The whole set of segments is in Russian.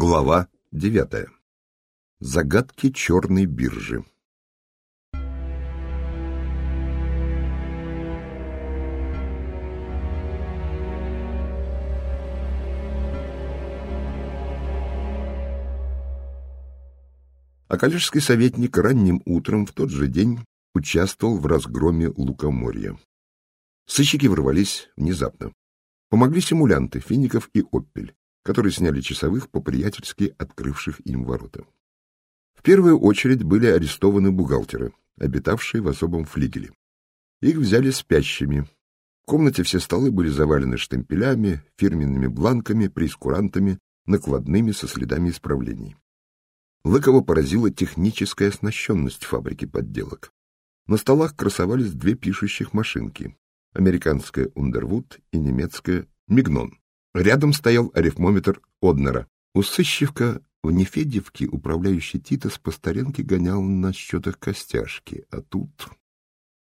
Глава девятая. Загадки черной биржи. А коллежский советник ранним утром в тот же день участвовал в разгроме лукоморья. Сыщики ворвались внезапно. Помогли симулянты Фиников и Оппель которые сняли часовых по-приятельски открывших им ворота. В первую очередь были арестованы бухгалтеры, обитавшие в особом флигеле. Их взяли спящими. В комнате все столы были завалены штемпелями, фирменными бланками, прескурантами, накладными со следами исправлений. Лыкова поразила техническая оснащенность фабрики подделок. На столах красовались две пишущих машинки — американская «Ундервуд» и немецкая «Мигнон». Рядом стоял арифмометр Однера. У сыщевка в Нефедевке управляющий Титас по старинке гонял на счетах костяшки, а тут...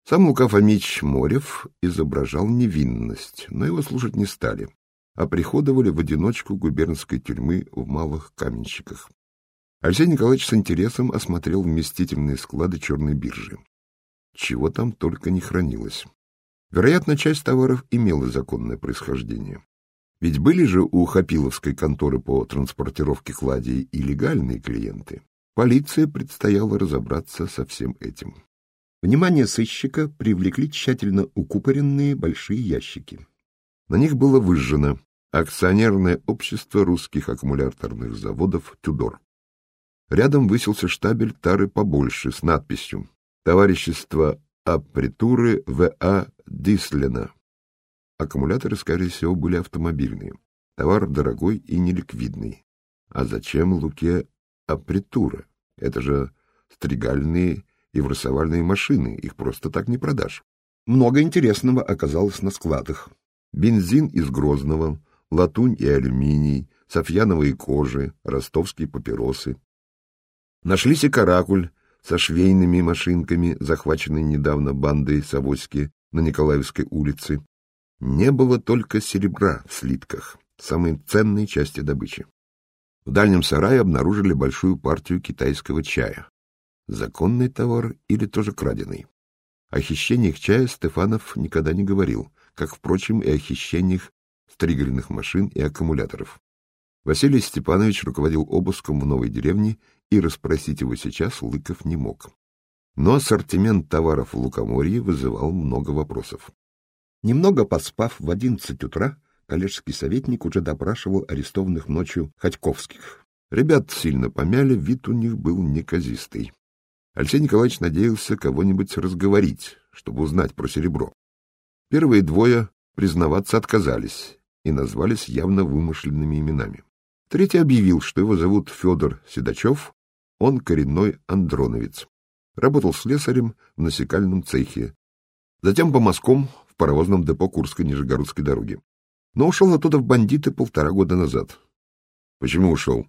Сам Лука Фомич Морев изображал невинность, но его слушать не стали, а приходовали в одиночку губернской тюрьмы в Малых Каменщиках. Алексей Николаевич с интересом осмотрел вместительные склады черной биржи. Чего там только не хранилось. Вероятно, часть товаров имела законное происхождение. Ведь были же у Хапиловской конторы по транспортировке кладей и легальные клиенты. Полиции предстояло разобраться со всем этим. Внимание сыщика привлекли тщательно укупоренные большие ящики. На них было выжжено акционерное общество русских аккумуляторных заводов «Тюдор». Рядом высился штабель тары побольше с надписью «Товарищество Апритуры В.А. Дислена». Аккумуляторы, скорее всего, были автомобильные. Товар дорогой и неликвидный. А зачем Луке апритура? Это же стригальные и врасовальные машины, их просто так не продашь. Много интересного оказалось на складах. Бензин из Грозного, латунь и алюминий, софьяновые кожи, ростовские папиросы. Нашлись и каракуль со швейными машинками, захваченной недавно бандой Савоськи на Николаевской улице, не было только серебра в слитках, самой ценной части добычи. В дальнем сарае обнаружили большую партию китайского чая. Законный товар или тоже краденый? О хищениях чая Стефанов никогда не говорил, как, впрочем, и о хищениях стригельных машин и аккумуляторов. Василий Степанович руководил обыском в новой деревне, и расспросить его сейчас Лыков не мог. Но ассортимент товаров в Лукоморье вызывал много вопросов. Немного поспав в одиннадцать утра, коллежский советник уже допрашивал арестованных ночью Ходьковских. Ребят сильно помяли, вид у них был неказистый. Алексей Николаевич надеялся кого-нибудь разговорить, чтобы узнать про серебро. Первые двое признаваться отказались и назвались явно вымышленными именами. Третий объявил, что его зовут Федор Седачев, он коренной андроновец. Работал слесарем в насекальном цехе. Затем по мазкам в паровозном депо Курской Нижегородской дороги. Но ушел оттуда в бандиты полтора года назад. Почему ушел?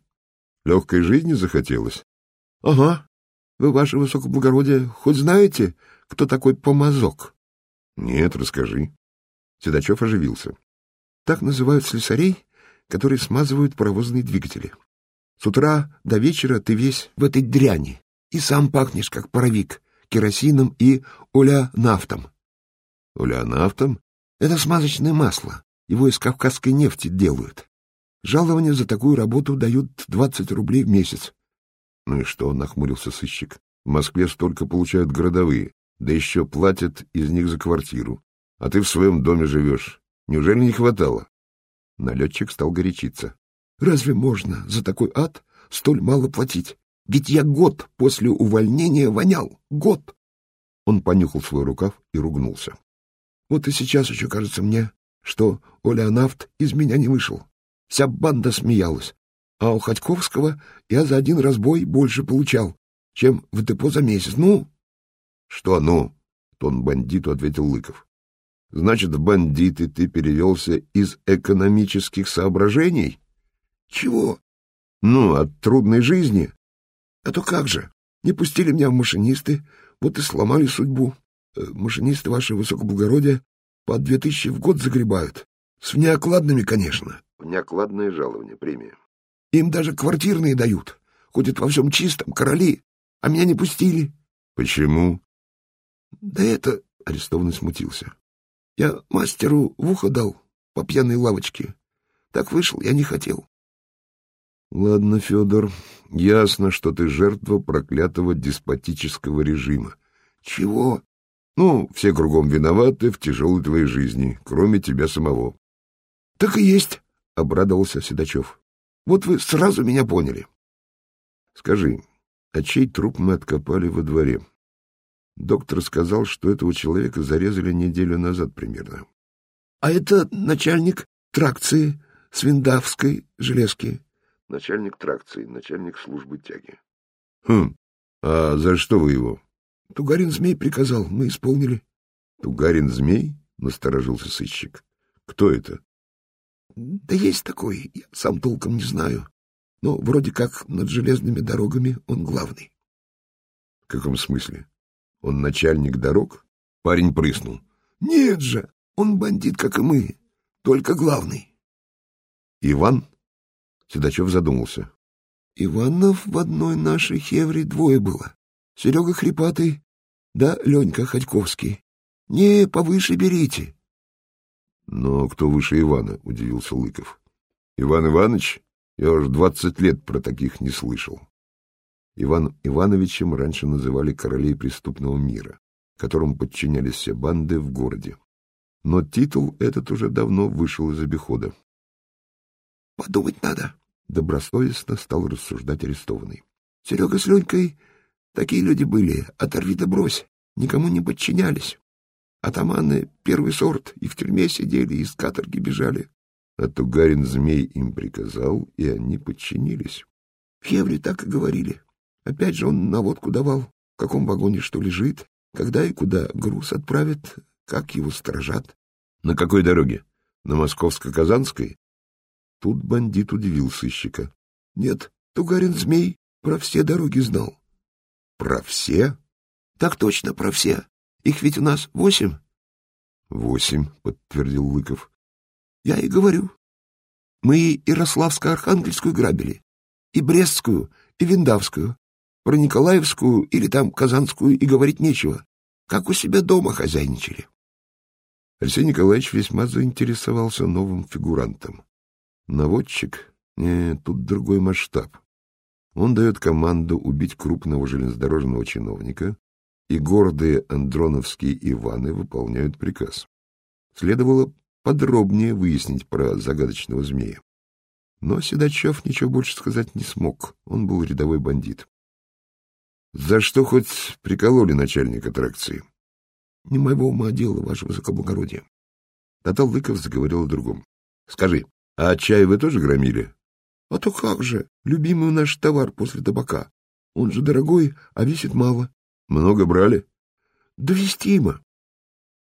Легкой жизни захотелось? — Ага. Вы, ваше высокоблагородие, хоть знаете, кто такой помазок? — Нет, расскажи. Седачев оживился. — Так называют слесарей, которые смазывают паровозные двигатели. С утра до вечера ты весь в этой дряни, и сам пахнешь, как паровик, керосином и оля-нафтом. Улеонавтом? Это смазочное масло. Его из кавказской нефти делают. Жалование за такую работу дают двадцать рублей в месяц. Ну и что, нахмурился сыщик. В Москве столько получают городовые, да еще платят из них за квартиру. А ты в своем доме живешь. Неужели не хватало? Налетчик стал горячиться. Разве можно за такой ад столь мало платить? Ведь я год после увольнения вонял. Год. Он понюхал свой рукав и ругнулся. Вот и сейчас еще кажется мне, что Оля Нафт из меня не вышел. Вся банда смеялась. А у Ходьковского я за один разбой больше получал, чем в депо за месяц. Ну? — Что «ну»? — тон бандиту ответил Лыков. — Значит, в бандиты ты перевелся из экономических соображений? — Чего? — Ну, от трудной жизни. — А то как же? Не пустили меня в машинисты, вот и сломали судьбу. Машинисты, ваше высокоблагородие, по две тысячи в год загребают. С внеокладными, конечно. Внеокладное жалование, премия. Им даже квартирные дают. Ходят во всем чистом, короли. А меня не пустили. — Почему? — Да это... — арестованный смутился. — Я мастеру в ухо дал по пьяной лавочке. Так вышел, я не хотел. — Ладно, Федор, ясно, что ты жертва проклятого деспотического режима. — Чего? — Ну, все кругом виноваты в тяжелой твоей жизни, кроме тебя самого. — Так и есть, — обрадовался Седачев. — Вот вы сразу меня поняли. — Скажи, а чей труп мы откопали во дворе? Доктор сказал, что этого человека зарезали неделю назад примерно. — А это начальник тракции Свиндавской железки. — Начальник тракции, начальник службы тяги. — Хм, а за что вы его? — Тугарин Змей приказал, мы исполнили. — Тугарин Змей? — насторожился сыщик. — Кто это? — Да есть такой, я сам толком не знаю. Но вроде как над железными дорогами он главный. — В каком смысле? Он начальник дорог? Парень прыснул. — Нет же, он бандит, как и мы, только главный. — Иван? Седачев задумался. — Иванов в одной нашей хевре двое было. Серега Хрипатый, да Ленька Ходьковский. Не, повыше берите. — Но кто выше Ивана? — удивился Лыков. — Иван Иванович? Я уж двадцать лет про таких не слышал. Иван Ивановичем раньше называли королей преступного мира, которым подчинялись все банды в городе. Но титул этот уже давно вышел из обихода. — Подумать надо, — добросовестно стал рассуждать арестованный. — Серега с Ленькой такие люди были, оторви да брось, никому не подчинялись. Атаманы первый сорт и в тюрьме сидели, и с каторги бежали. А Тугарин змей им приказал, и они подчинились. В Хевре так и говорили. Опять же он наводку давал, в каком вагоне что лежит, когда и куда груз отправят, как его сторожат. — На какой дороге? На Московско-Казанской? Тут бандит удивил сыщика. — Нет, Тугарин Змей про все дороги знал. — Про все? — Так точно, про все. Их ведь у нас восемь. — Восемь, — подтвердил Лыков. Я и говорю. Мы и Ярославско-Архангельскую грабили, и Брестскую, и Виндавскую. Про Николаевскую или там Казанскую и говорить нечего. Как у себя дома хозяйничали. Алексей Николаевич весьма заинтересовался новым фигурантом. Наводчик? Не, тут другой масштаб. Он дает команду убить крупного железнодорожного чиновника, и гордые андроновские Иваны выполняют приказ. Следовало подробнее выяснить про загадочного змея. Но Седачев ничего больше сказать не смог, он был рядовой бандит. — За что хоть прикололи начальника аттракции? — Не моего ума дело, ваше высокоблагородие. Татал Лыков заговорил о другом. — Скажи, а чай вы тоже громили? — А то как же, любимый наш товар после табака. Он же дорогой, а весит мало. — Много брали? — Довестимо.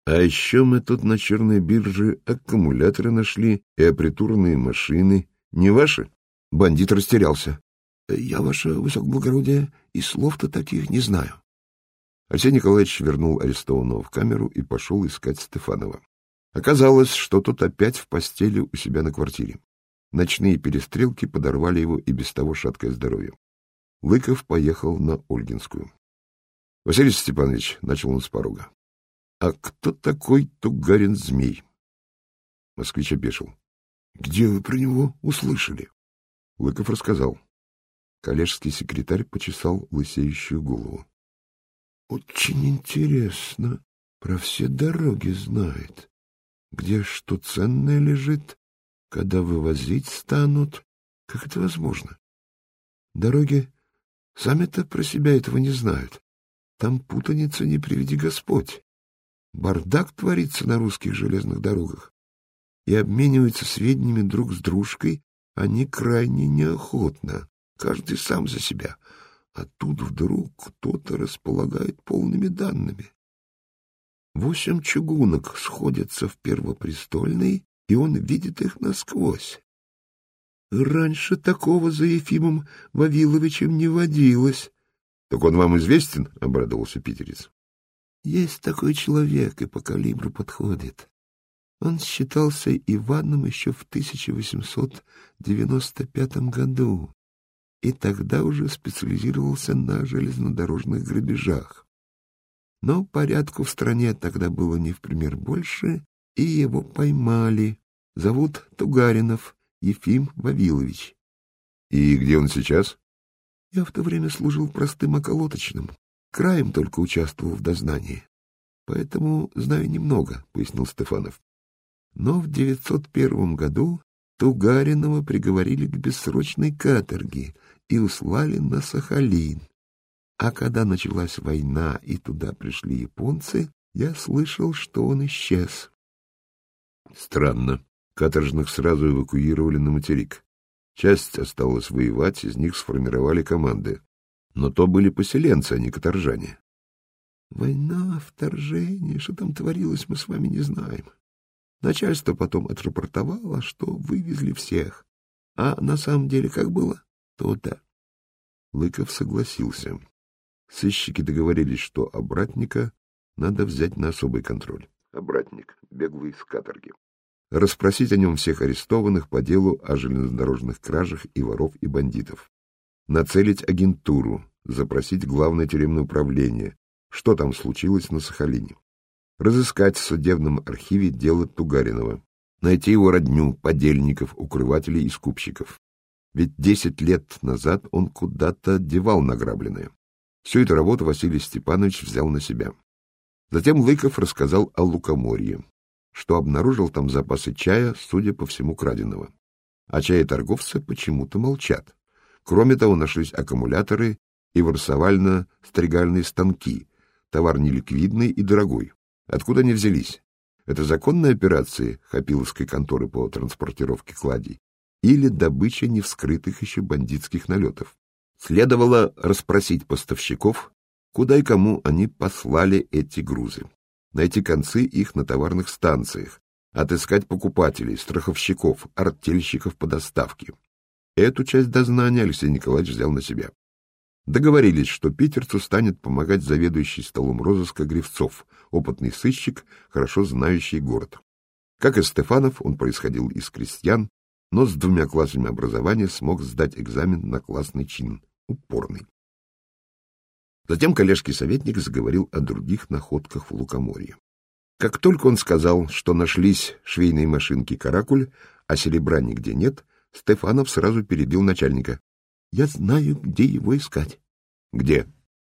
А еще мы тут на черной бирже аккумуляторы нашли и апритурные машины. Не ваши? Бандит растерялся. — Я, ваше высокоблагородие, и слов-то таких не знаю. Арсений Николаевич вернул арестованного в камеру и пошел искать Стефанова. Оказалось, что тот опять в постели у себя на квартире. Ночные перестрелки подорвали его и без того шаткое здоровье. Лыков поехал на Ольгинскую. — Василий Степанович, — начал он с порога, — а кто такой Тугарин-змей? Москвич опешил. — Где вы про него услышали? Лыков рассказал. Коллежский секретарь почесал лысеющую голову. — Очень интересно. Про все дороги знает. Где что ценное лежит, когда вывозить станут. Как это возможно? Дороги сами-то про себя этого не знают. Там путаница не приведи Господь. Бардак творится на русских железных дорогах. И обмениваются сведениями друг с дружкой они крайне неохотно, каждый сам за себя. А тут вдруг кто-то располагает полными данными. Восемь чугунок сходятся в Первопрестольной, и он видит их насквозь. Раньше такого за Ефимом Вавиловичем не водилось. — Так он вам известен? — обрадовался питерец. — Есть такой человек, и по калибру подходит. Он считался Иваном еще в 1895 году и тогда уже специализировался на железнодорожных грабежах. Но порядку в стране тогда было не в пример больше, и его поймали. Зовут Тугаринов Ефим Вавилович. И где он сейчас? Я в то время служил простым околоточным, краем только участвовал в дознании. Поэтому знаю немного, — пояснил Стефанов. Но в 901 году Тугаринова приговорили к бессрочной каторге и услали на Сахалин. А когда началась война и туда пришли японцы, я слышал, что он исчез. Странно. Каторжных сразу эвакуировали на материк. Часть осталась воевать, из них сформировали команды. Но то были поселенцы, а не каторжане. Война, вторжение, что там творилось, мы с вами не знаем. Начальство потом отрапортовало, что вывезли всех. А на самом деле как было, то-то. Лыков согласился. Сыщики договорились, что обратника надо взять на особый контроль. Обратник, беглый с каторги. Расспросить о нем всех арестованных по делу о железнодорожных кражах и воров и бандитов. Нацелить агентуру, запросить главное тюремное управление, что там случилось на Сахалине. Разыскать в судебном архиве дело Тугаринова. Найти его родню, подельников, укрывателей и скупщиков. Ведь десять лет назад он куда-то девал награбленное. Всю эту работу Василий Степанович взял на себя. Затем Лыков рассказал о лукоморье, что обнаружил там запасы чая, судя по всему, краденого. А чаеторговцы почему-то молчат. Кроме того, нашлись аккумуляторы и ворсовально-стригальные станки, товар неликвидный и дорогой. Откуда они взялись? Это законные операции Хапиловской конторы по транспортировке кладей или добыча невскрытых еще бандитских налетов? Следовало расспросить поставщиков, куда и кому они послали эти грузы, найти концы их на товарных станциях, отыскать покупателей, страховщиков, артельщиков по доставке. Эту часть дознания Алексей Николаевич взял на себя. Договорились, что питерцу станет помогать заведующий столом розыска Гривцов, опытный сыщик, хорошо знающий город. Как и Стефанов, он происходил из крестьян, но с двумя классами образования смог сдать экзамен на классный чин, упорный. Затем коллежский советник заговорил о других находках в Лукоморье. Как только он сказал, что нашлись швейные машинки «Каракуль», а серебра нигде нет, Стефанов сразу перебил начальника. Я знаю, где его искать. Где?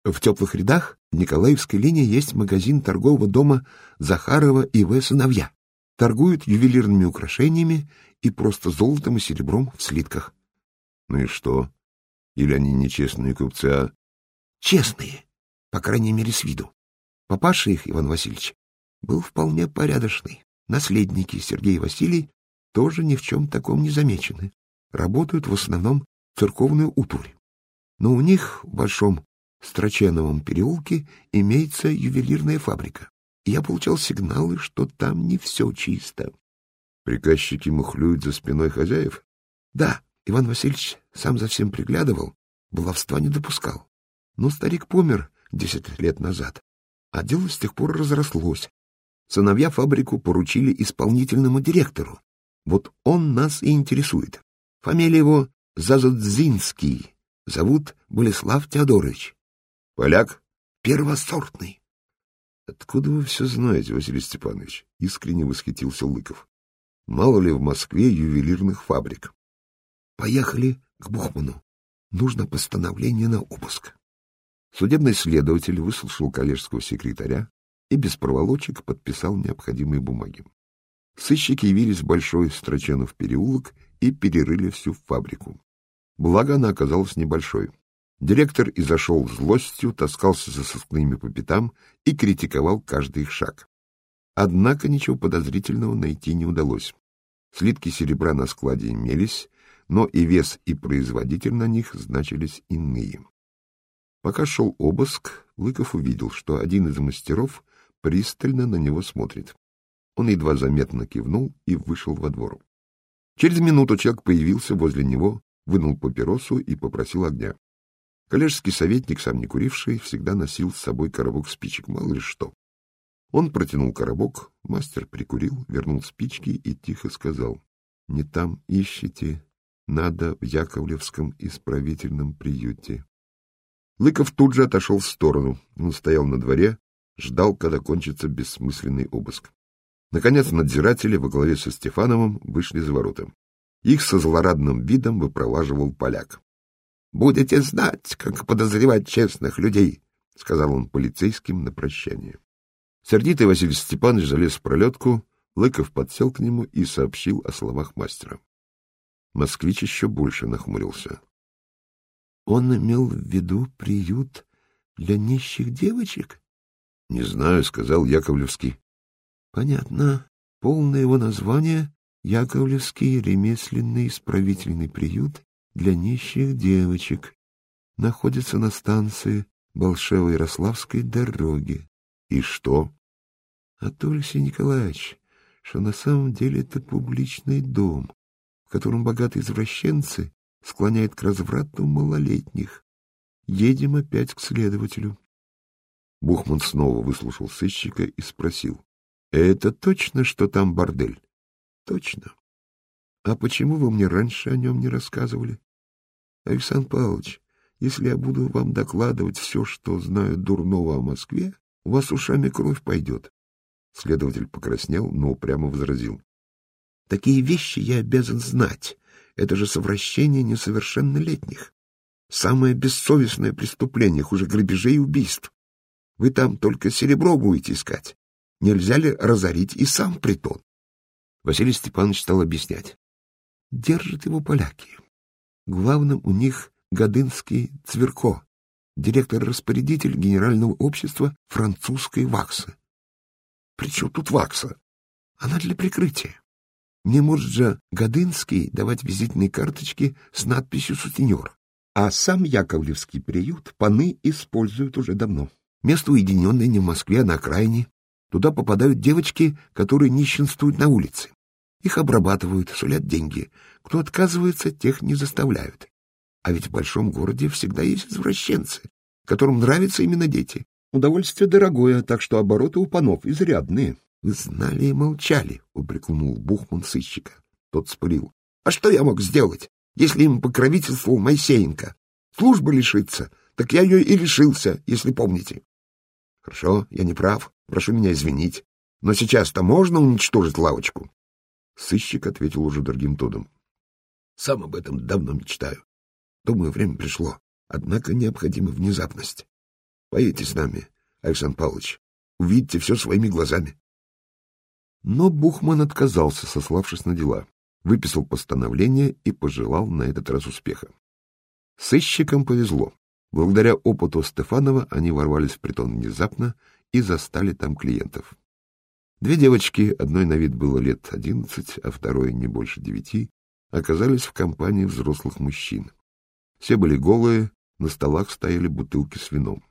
В теплых рядах Николаевской линии есть магазин торгового дома Захарова и В. Сыновья. Торгуют ювелирными украшениями и просто золотом и серебром в слитках. Ну и что? Или они нечестные купцы, а... Честные, по крайней мере, с виду. Папаша их, Иван Васильевич, был вполне порядочный. Наследники Сергей и Василий тоже ни в чем таком не замечены. Работают в основном церковную утварь. Но у них в Большом Строченовом переулке имеется ювелирная фабрика. И я получал сигналы, что там не все чисто. Приказчики мухлюют за спиной хозяев? Да, Иван Васильевич сам за всем приглядывал, баловства не допускал. Но старик помер десять лет назад, а дело с тех пор разрослось. Сыновья фабрику поручили исполнительному директору. Вот он нас и интересует. Фамилия его Зазудзинский. Зовут Болеслав Теодорович. Поляк? Первосортный. Откуда вы все знаете, Василий Степанович? Искренне восхитился Лыков. Мало ли в Москве ювелирных фабрик. Поехали к Бухману. Нужно постановление на обыск. Судебный следователь выслушал коллежского секретаря и без проволочек подписал необходимые бумаги. Сыщики явились в Большой Строченов переулок и перерыли всю фабрику. Благо она оказалась небольшой. Директор изошел злостью, таскался за сыскными по пятам и критиковал каждый их шаг. Однако ничего подозрительного найти не удалось. Слитки серебра на складе имелись, но и вес, и производитель на них значились иные. Пока шел обыск, Лыков увидел, что один из мастеров пристально на него смотрит. Он едва заметно кивнул и вышел во двор. Через минуту человек появился возле него, вынул папиросу и попросил огня. Коллежский советник, сам не куривший, всегда носил с собой коробок спичек, мало ли что. Он протянул коробок, мастер прикурил, вернул спички и тихо сказал. — Не там ищите, надо в Яковлевском исправительном приюте. Лыков тут же отошел в сторону. Он стоял на дворе, ждал, когда кончится бессмысленный обыск. Наконец надзиратели во главе со Стефановым вышли за ворота. Их со злорадным видом выпроваживал поляк. — Будете знать, как подозревать честных людей, — сказал он полицейским на прощание. Сердитый Василий Степанович залез в пролетку, Лыков подсел к нему и сообщил о словах мастера. Москвич еще больше нахмурился. — Он имел в виду приют для нищих девочек? — Не знаю, — сказал Яковлевский. — Понятно. Полное его название — Яковлевский ремесленный исправительный приют для нищих девочек. Находится на станции Болшево-Ярославской дороги. — И что? — А то, Алексей Николаевич, что на самом деле это публичный дом, в котором богатые извращенцы склоняют к разврату малолетних. Едем опять к следователю. Бухман снова выслушал сыщика и спросил. — Это точно, что там бордель? — Точно. — А почему вы мне раньше о нем не рассказывали? — Александр Павлович, если я буду вам докладывать все, что знаю дурного о Москве, у вас ушами кровь пойдет. Следователь покраснел, но прямо возразил. — Такие вещи я обязан знать. Это же совращение несовершеннолетних. Самое бессовестное преступление, хуже грабежей и убийств. Вы там только серебро будете искать. Нельзя ли разорить и сам притон? Василий Степанович стал объяснять. Держат его поляки. Главным у них Годынский Цверко, директор-распорядитель Генерального общества французской ваксы. Причем тут вакса? Она для прикрытия. Не может же Годынский давать визитные карточки с надписью «Сутенер». А сам Яковлевский приют паны используют уже давно. Место уединенное не в Москве, а на окраине. Туда попадают девочки, которые нищенствуют на улице. Их обрабатывают, сулят деньги. Кто отказывается, тех не заставляют. А ведь в большом городе всегда есть извращенцы, которым нравятся именно дети. Удовольствие дорогое, так что обороты у панов изрядные. — Вы знали и молчали, — упрекнул Бухман сыщика. Тот спорил. — А что я мог сделать, если им покровительствовал Моисеенко? Служба лишиться, так я ее и лишился, если помните. — Хорошо, я не прав, прошу меня извинить. Но сейчас-то можно уничтожить лавочку? Сыщик ответил уже другим тоном. — Сам об этом давно мечтаю. Думаю, время пришло. Однако необходима внезапность. Поедете с нами, Александр Павлович. Увидите все своими глазами. Но Бухман отказался, сославшись на дела, выписал постановление и пожелал на этот раз успеха. Сыщикам повезло. Благодаря опыту Стефанова они ворвались в притон внезапно и застали там клиентов. Две девочки, одной на вид было лет одиннадцать, а второй не больше девяти, оказались в компании взрослых мужчин. Все были голые, на столах стояли бутылки с вином.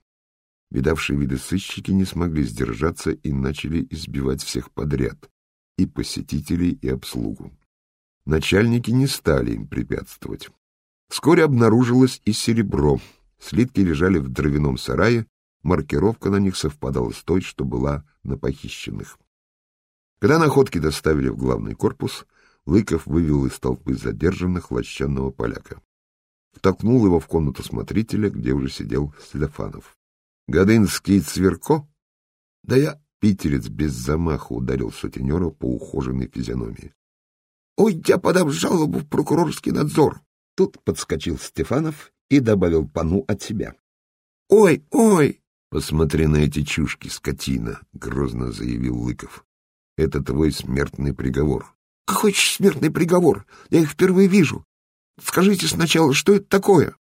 Видавшие виды сыщики не смогли сдержаться и начали избивать всех подряд, и посетителей, и обслугу. Начальники не стали им препятствовать. Вскоре обнаружилось и серебро. Слитки лежали в дровяном сарае, маркировка на них совпадала с той, что была на похищенных. Когда находки доставили в главный корпус, Лыков вывел из толпы задержанных лощенного поляка. Втолкнул его в комнату смотрителя, где уже сидел Стефанов. Годынский Цверко? Да я питерец без замаха ударил сутенера по ухоженной физиономии. Ой, я подам жалобу в прокурорский надзор. Тут подскочил Стефанов и добавил пану от себя. Ой, ой! Посмотри на эти чушки, скотина, грозно заявил Лыков. Это твой смертный приговор. Какой смертный приговор? Я их впервые вижу. Скажите сначала, что это такое?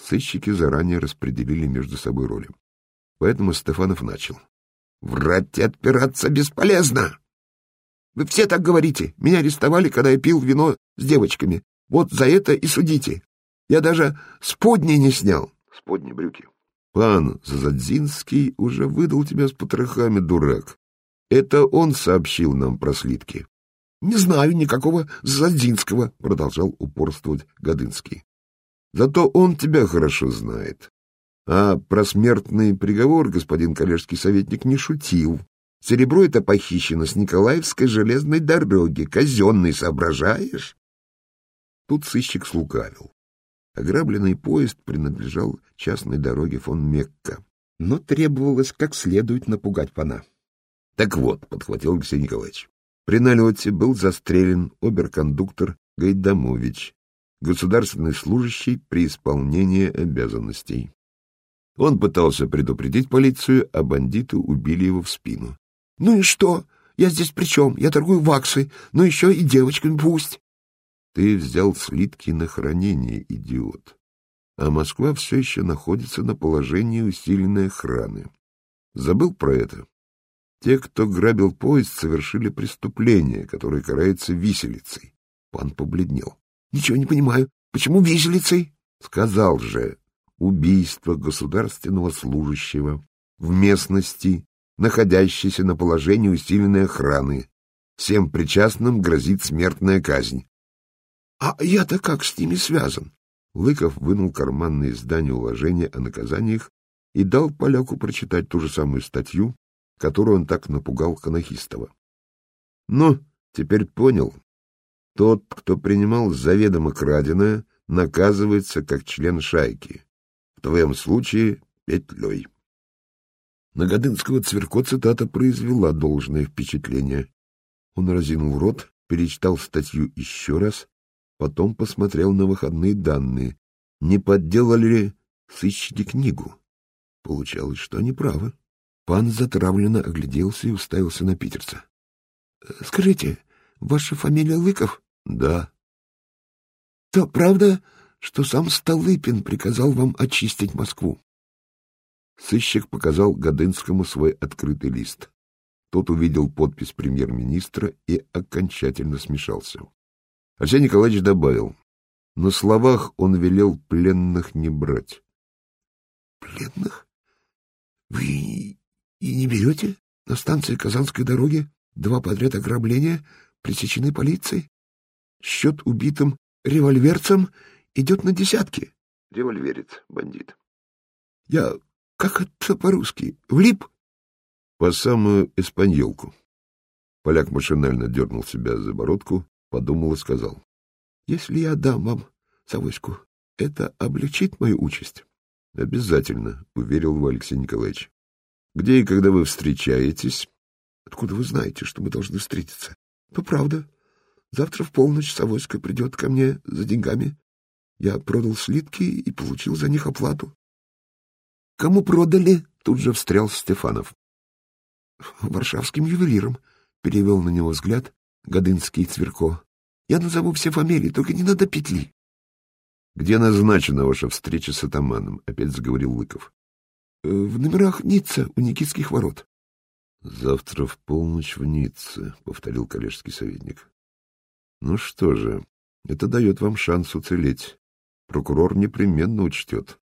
Сыщики заранее распределили между собой роли. Поэтому Стефанов начал. «Врать и отпираться бесполезно! Вы все так говорите. Меня арестовали, когда я пил вино с девочками. Вот за это и судите. Я даже сподни не снял». «Сподни брюки». «Пан Зазадзинский уже выдал тебя с потрохами, дурак. Это он сообщил нам про слитки». «Не знаю никакого Зазадзинского», — продолжал упорствовать Годынский. Зато он тебя хорошо знает. А про смертный приговор господин коллежский советник не шутил. Серебро это похищено с Николаевской железной дороги, казенный, соображаешь? Тут сыщик слукавил. Ограбленный поезд принадлежал частной дороге фон Мекка, но требовалось как следует напугать пана. Так вот, — подхватил Алексей Николаевич, — при налете был застрелен оберкондуктор Гайдамович, государственный служащий при исполнении обязанностей. Он пытался предупредить полицию, а бандиты убили его в спину. — Ну и что? Я здесь при чем? Я торгую ваксой, но еще и девочками пусть. Ты взял слитки на хранение, идиот. А Москва все еще находится на положении усиленной охраны. Забыл про это? Те, кто грабил поезд, совершили преступление, которое карается виселицей. Пан побледнел. — Ничего не понимаю. Почему виселицей? — Сказал же. Убийство государственного служащего в местности, находящейся на положении усиленной охраны. Всем причастным грозит смертная казнь. — А я-то как с ними связан? Лыков вынул карманное издание уложения о наказаниях и дал поляку прочитать ту же самую статью, которую он так напугал Канахистова. — Ну, теперь понял. Тот, кто принимал заведомо краденое, наказывается как член шайки. В твоем случае — петлей. На Годынского Цверко цитата произвела должное впечатление. Он разинул рот, перечитал статью еще раз Потом посмотрел на выходные данные. Не подделали ли сыщики книгу? Получалось, что они правы. Пан затравленно огляделся и уставился на питерца. — Скажите, ваша фамилия Лыков? — Да. — То правда, что сам Столыпин приказал вам очистить Москву? Сыщик показал Годынскому свой открытый лист. Тот увидел подпись премьер-министра и окончательно смешался. Арсений Николаевич добавил, на словах он велел пленных не брать. — Пленных? Вы и не берете? На станции Казанской дороги два подряд ограбления пресечены полицией? Счет убитым револьверцам идет на десятки. Револьверец, бандит. Я... Как это по-русски? Влип? По самую эспаньолку. Поляк машинально дернул себя за бородку, подумал и сказал. — Если я дам вам Савоську, это облегчит мою участь? — Обязательно, — уверил его Алексей Николаевич. — Где и когда вы встречаетесь? — Откуда вы знаете, что мы должны встретиться? — Ну, правда. Завтра в полночь Савоська придет ко мне за деньгами. Я продал слитки и получил за них оплату. — Кому продали? — тут же встрял Стефанов. — Варшавским ювелиром, — перевел на него взгляд Годынский Цверко. Я назову все фамилии, только не надо петли. — Где назначена ваша встреча с атаманом? — опять заговорил Лыков. «Э, — В номерах Ницца у Никитских ворот. — Завтра в полночь в Ницце, — повторил коллежский советник. — Ну что же, это дает вам шанс уцелеть. Прокурор непременно учтет.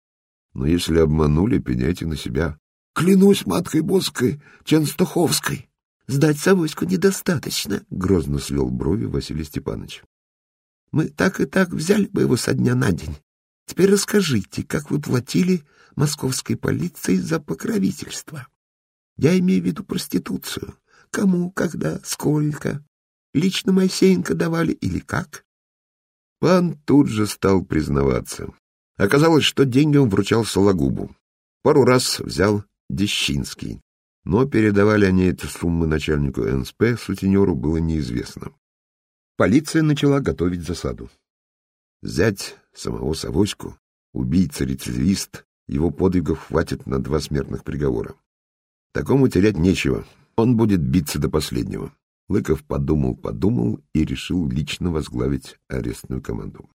Но если обманули, пеняйте на себя. — Клянусь маткой Боской, Ченстуховской! Сдать Савоську недостаточно, — грозно свел брови Василий Степанович. Мы так и так взяли бы его со дня на день. Теперь расскажите, как вы платили московской полиции за покровительство? Я имею в виду проституцию. Кому, когда, сколько? Лично Моисеенко давали или как? Пан тут же стал признаваться. Оказалось, что деньги он вручал Сологубу. Пару раз взял Дещинский но передавали они эти суммы начальнику НСП, сутенеру, было неизвестно. Полиция начала готовить засаду. Взять самого Савоську, убийца-рецидивист, его подвигов хватит на два смертных приговора. Такому терять нечего, он будет биться до последнего. Лыков подумал-подумал и решил лично возглавить арестную команду.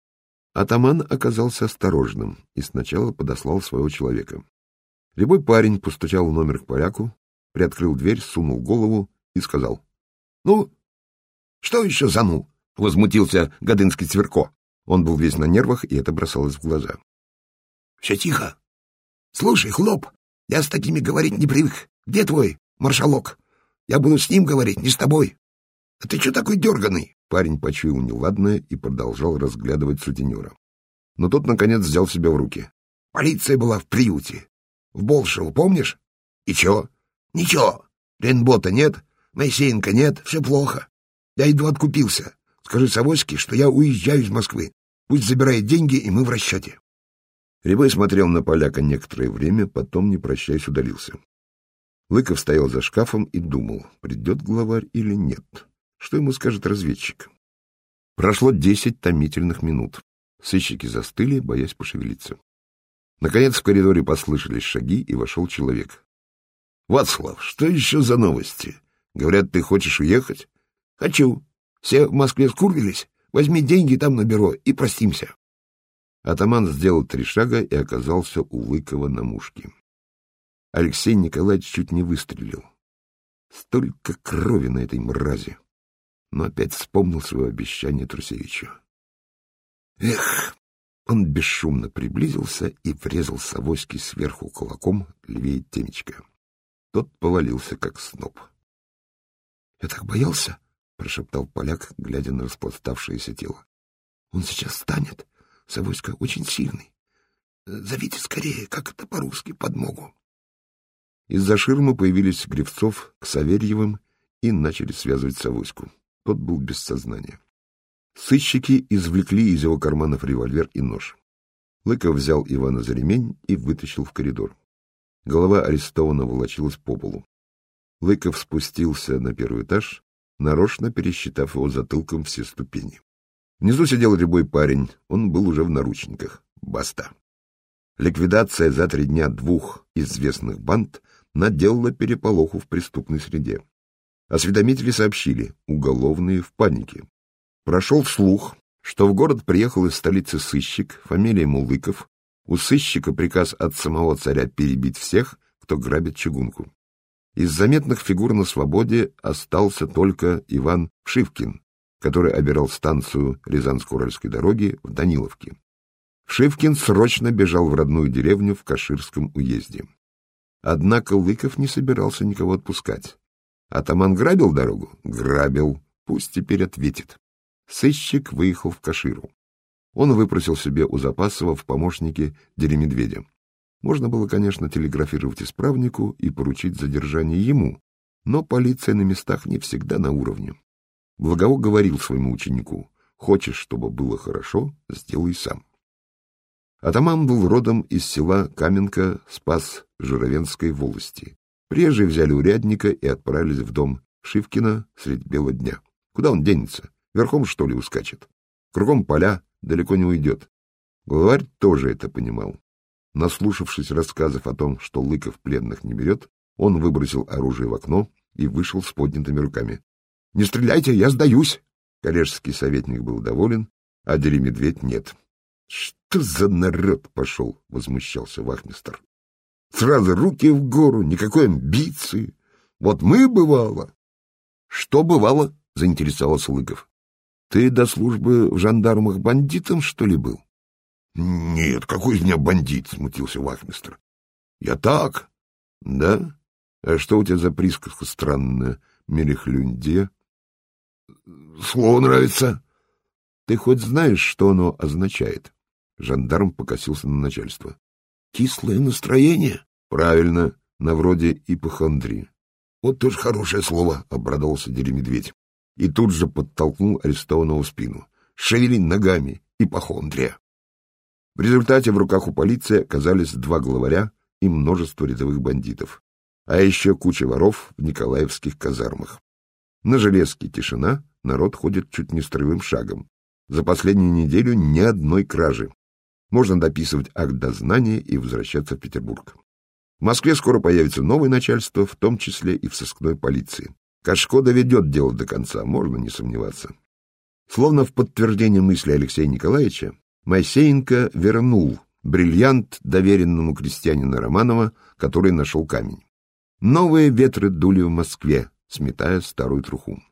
Атаман оказался осторожным и сначала подослал своего человека. Рябой парень постучал в номер к поляку, приоткрыл дверь, сунул голову и сказал. — Ну, что еще за ну? — возмутился Годынский Цверко. Он был весь на нервах, и это бросалось в глаза. — Все тихо. Слушай, хлоп, я с такими говорить не привык. Где твой маршалок? Я буду с ним говорить, не с тобой. А ты что такой дерганый? Парень почуял неладное и продолжал разглядывать сутенера. Но тот, наконец, взял себя в руки. Полиция была в приюте. В Болшево, помнишь? И чё? Ничего. Ренбота нет, Моисеенко нет, все плохо. Я иду откупился. Скажи Савоське, что я уезжаю из Москвы. Пусть забирает деньги, и мы в расчете. Рябой смотрел на поляка некоторое время, потом, не прощаясь, удалился. Лыков стоял за шкафом и думал, придет главарь или нет. Что ему скажет разведчик? Прошло десять томительных минут. Сыщики застыли, боясь пошевелиться. Наконец в коридоре послышались шаги, и вошел человек. — Вацлав, что еще за новости? Говорят, ты хочешь уехать? — Хочу. Все в Москве скурвились. Возьми деньги там на бюро и простимся. Атаман сделал три шага и оказался у Лыкова на мушке. Алексей Николаевич чуть не выстрелил. Столько крови на этой мразе. Но опять вспомнил свое обещание Трусевичу. Эх! Он бесшумно приблизился и врезал Савойский сверху кулаком левее темечка. Тот повалился, как сноп. — Я так боялся, — прошептал поляк, глядя на распластавшееся тело. — Он сейчас встанет. Савойска очень сильный. Зовите скорее, как это по-русски, подмогу. Из-за ширмы появились Гривцов к Саверьевым и начали связывать Савоську. Тот был без сознания. Сыщики извлекли из его карманов револьвер и нож. Лыков взял Ивана за ремень и вытащил в коридор. Голова арестованного волочилась по полу. Лыков спустился на первый этаж нарочно пересчитав его затылком все ступени. Внизу сидел рябой парень, он был уже в наручниках. Баста. Ликвидация за три дня двух известных банд наделала переполоху в преступной среде. Осведомители сообщили, уголовные в панике. Прошел слух, что в город приехал из столицы сыщик, фамилия Мулыков, у сыщика приказ от самого царя перебить всех, кто грабит чугунку. Из заметных фигур на свободе остался только Иван Шивкин, который обирал станцию Рязанско-Уральской дороги в Даниловке. Шивкин срочно бежал в родную деревню в Каширском уезде. Однако Лыков не собирался никого отпускать. Атаман грабил дорогу? Грабил. Пусть теперь ответит. Сыщик выехал в Каширу. Он выпросил себе у Запасова в помощнике Деремедведя. Можно было, конечно, телеграфировать исправнику и поручить задержание ему, но полиция на местах не всегда на уровне. Благово говорил своему ученику, «Хочешь, чтобы было хорошо, сделай сам». Атаман был родом из села Каменка, спас Журавенской волости. Приезжие взяли урядника и отправились в дом Шивкина средь бела дня. Куда он денется? Верхом, что ли, ускачет? Кругом поля, далеко не уйдет. Главарь тоже это понимал. Наслушавшись рассказов о том, что Лыков пленных не берет, он выбросил оружие в окно и вышел с поднятыми руками. — Не стреляйте, я сдаюсь! Коллежский советник был доволен, а Деремедведь нет. — Что за народ пошел? — возмущался вахмистр. — Сразу руки в гору, никакой амбиции. Вот мы, бывало. — Что бывало? — заинтересовался Лыков. — Ты до службы в жандармах бандитом, что ли, был? — Нет, какой из меня бандит, — смутился вахмистр. — Я так. — Да? А что у тебя за присказка странная, мерехлюнде? — Слово нравится. — Ты хоть знаешь, что оно означает? Жандарм покосился на начальство. — Кислое настроение? — Правильно, на вроде ипохондрии. — Вот тоже хорошее слово, — обрадовался Деремедведь. И тут же подтолкнул арестованного в спину. — Шевели ногами, ипохондрия. В результате в руках у полиции оказались два главаря и множество рядовых бандитов, а еще куча воров в николаевских казармах. На железке тишина, народ ходит чуть не строевым шагом. За последнюю неделю ни одной кражи. Можно дописывать акт дознания и возвращаться в Петербург. В Москве скоро появится новое начальство, в том числе и в сыскной полиции. Кашко доведет дело до конца, можно не сомневаться. Словно в подтверждение мысли Алексея Николаевича, Моисеенко вернул бриллиант доверенному крестьянину Романова, который нашел камень. Новые ветры дули в Москве, сметая старую труху.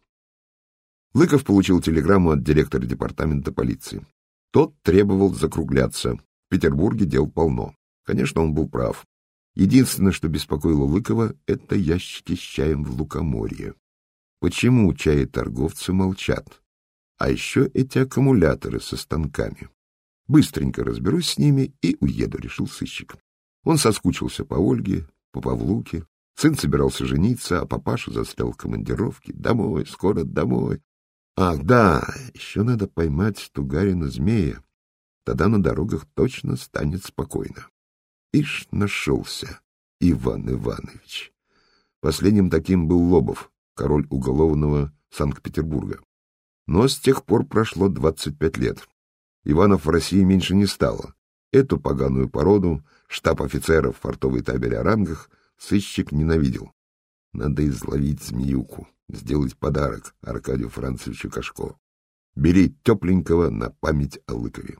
Лыков получил телеграмму от директора департамента полиции. Тот требовал закругляться. В Петербурге дел полно. Конечно, он был прав. Единственное, что беспокоило Лыкова, это ящики с чаем в Лукоморье. Почему чаеторговцы молчат? А еще эти аккумуляторы со станками. Быстренько разберусь с ними и уеду, решил сыщик. Он соскучился по Ольге, по Павлуке, Сын собирался жениться, а папаша застрял в командировке. Домой, скоро домой. Ах, да, еще надо поймать Тугарина змея. Тогда на дорогах точно станет спокойно. Ишь нашелся Иван Иванович. Последним таким был Лобов, король уголовного Санкт-Петербурга. Но с тех пор прошло 25 лет. Иванов в России меньше не стало. Эту поганую породу, штаб офицеров, фортовый табель о рангах, сыщик ненавидел. Надо изловить змеюку, сделать подарок Аркадию Францевичу Кашко. Бери тепленького на память о Лыкове.